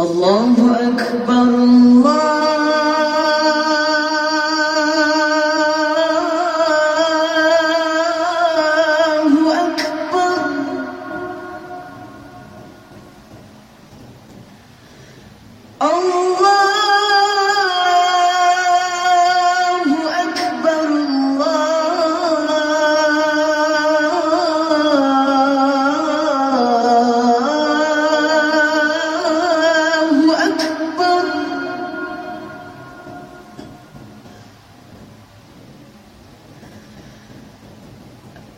الله أكبر الله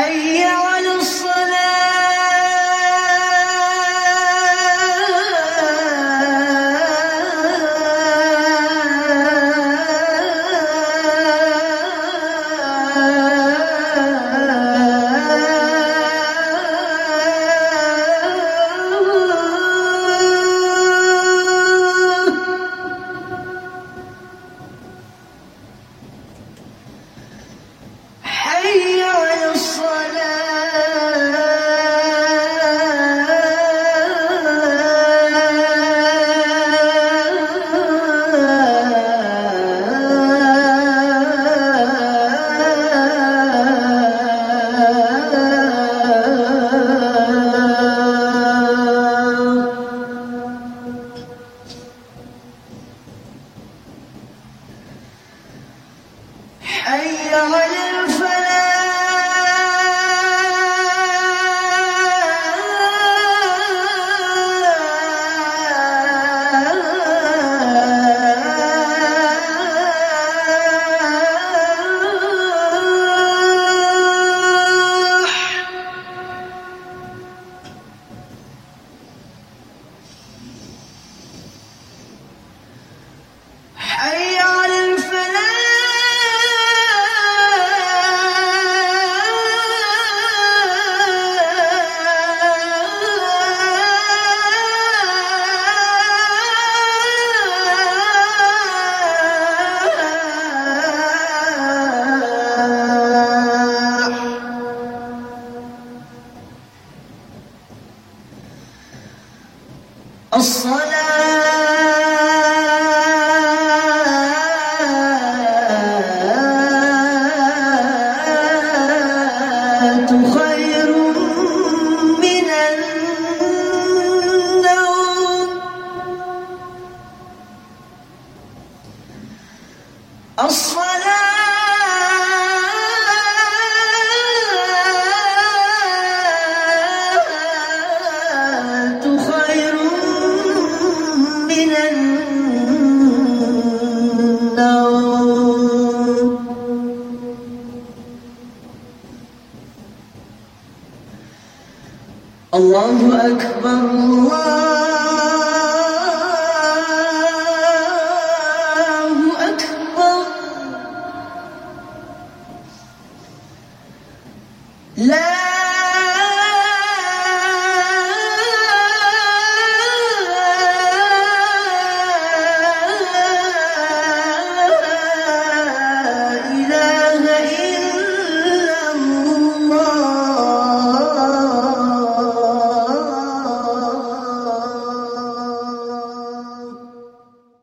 Hey. الصلاة خير من النوم. الله أكبر الله